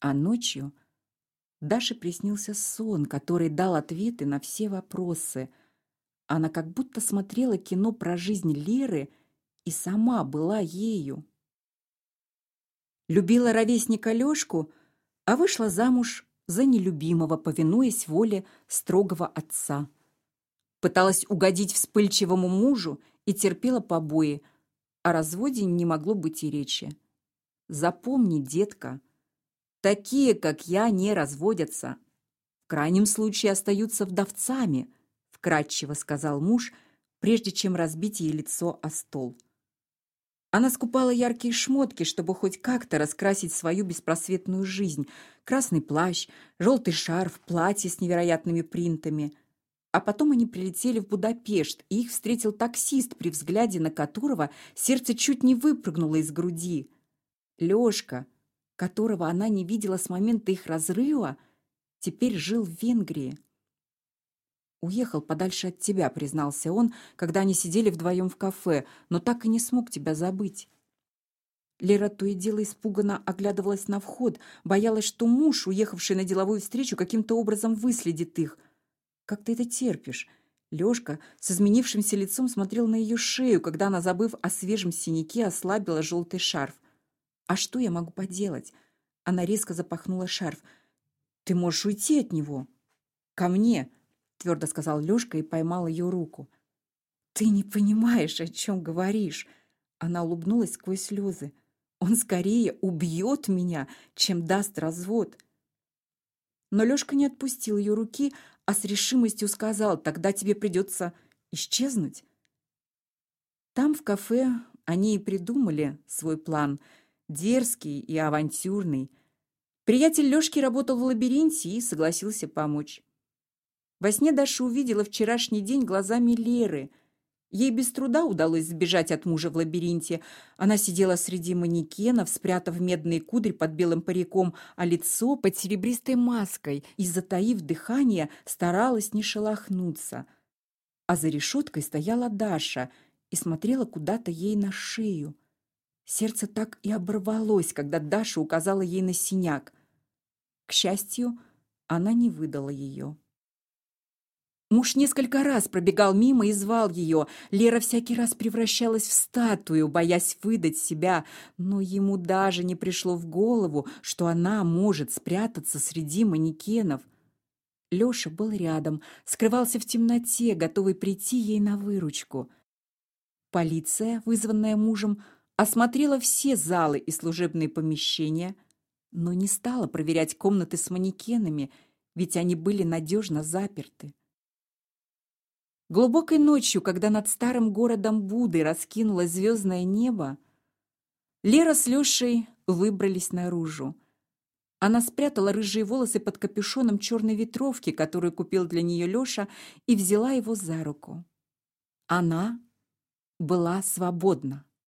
А ночью Даше приснился сон, который дал ответы на все вопросы. Она как будто смотрела кино про жизнь Леры и сама была ею. Любила ровесника Лёшку, а вышла замуж за нелюбимого, повинуясь воле строгого отца. Пыталась угодить вспыльчивому мужу и терпела побои. О разводе не могло быть и речи. Запомни, детка, такие, как я, не разводятся. В крайнем случае остаются вдовцами, вкратчиво сказал муж, прежде чем разбить ей лицо о стол. Она скупала яркие шмотки, чтобы хоть как-то раскрасить свою беспросветную жизнь. Красный плащ, желтый шарф, платье с невероятными принтами. А потом они прилетели в Будапешт, и их встретил таксист, при взгляде на которого сердце чуть не выпрыгнуло из груди. Лёшка, которого она не видела с момента их разрыва, теперь жил в Венгрии. Уехал подальше от тебя, признался он, когда они сидели вдвоем в кафе, но так и не смог тебя забыть. Лера то и дело испуганно оглядывалась на вход, боялась, что муж, уехавший на деловую встречу, каким-то образом выследит их. Как ты это терпишь? Лёшка с изменившимся лицом смотрел на ее шею, когда она, забыв о свежем синяке, ослабила желтый шарф. А что я могу поделать? Она резко запахнула шарф. Ты можешь уйти от него. Ко мне твердо сказал Лёшка и поймал ее руку. Ты не понимаешь, о чем говоришь. Она улыбнулась сквозь слезы. Он скорее убьет меня, чем даст развод. Но Лёшка не отпустил ее руки, а с решимостью сказал: "Тогда тебе придется исчезнуть". Там в кафе они и придумали свой план, дерзкий и авантюрный. Приятель Лёшки работал в лабиринте и согласился помочь. Во сне Даша увидела вчерашний день глазами Леры. Ей без труда удалось сбежать от мужа в лабиринте. Она сидела среди манекенов, спрятав медные кудри под белым париком, а лицо под серебристой маской и, затаив дыхание, старалась не шелохнуться. А за решеткой стояла Даша и смотрела куда-то ей на шею. Сердце так и оборвалось, когда Даша указала ей на синяк. К счастью, она не выдала ее. Муж несколько раз пробегал мимо и звал ее. Лера всякий раз превращалась в статую, боясь выдать себя, но ему даже не пришло в голову, что она может спрятаться среди манекенов. Лёша был рядом, скрывался в темноте, готовый прийти ей на выручку. Полиция, вызванная мужем, осмотрела все залы и служебные помещения, но не стала проверять комнаты с манекенами, ведь они были надежно заперты. Глубокой ночью, когда над старым городом Буды раскинулось звездное небо, Лера с Лешей выбрались наружу. Она спрятала рыжие волосы под капюшоном черной ветровки, которую купил для нее Леша, и взяла его за руку. Она была свободна.